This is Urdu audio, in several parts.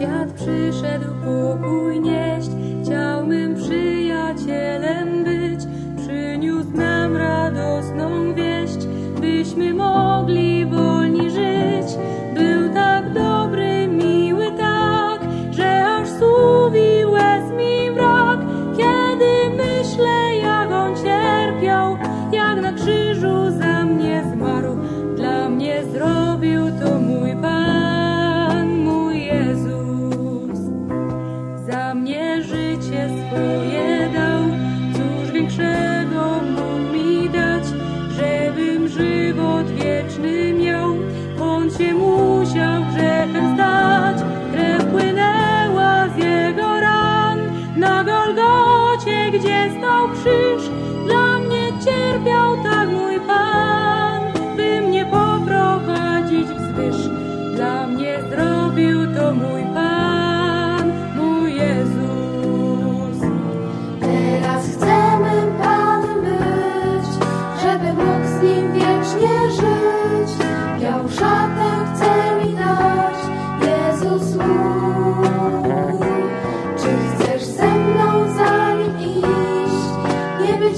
شو میم شری یا چل شری نیوت میم راد نیش بھی موگلی گورانگ نگرچ پانگے دو تو م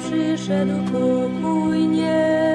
شریش رو پونی